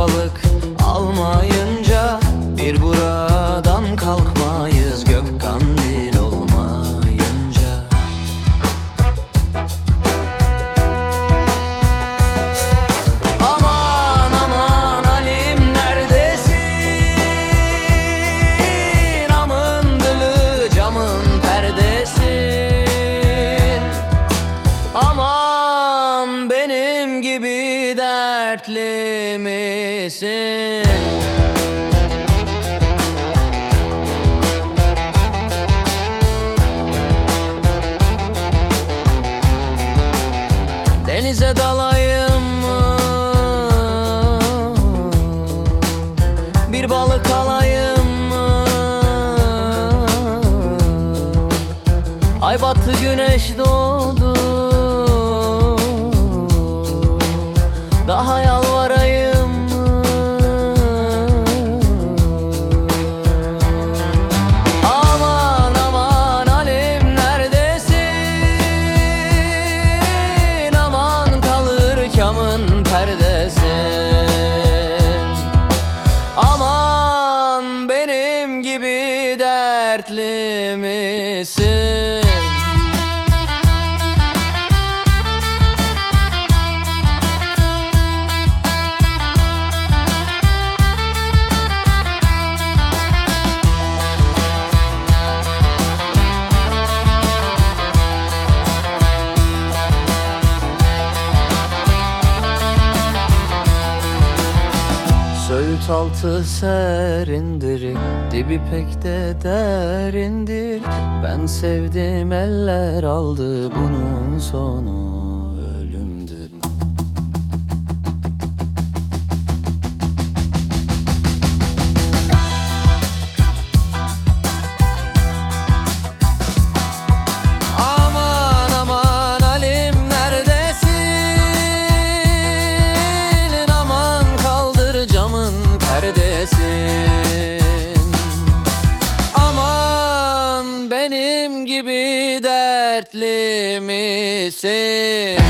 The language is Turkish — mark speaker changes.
Speaker 1: balık almayınca bir buradan kalkma. Dertli misin? Denize dalayım mı? Bir balık alayım mı? Ay battı güneş doğdu dertli misin? Söğüt altı serindir Dibi pek de derindir. Ben sevdim eller aldı Bunun sonu perdesin Aman benim gibi dertli misin?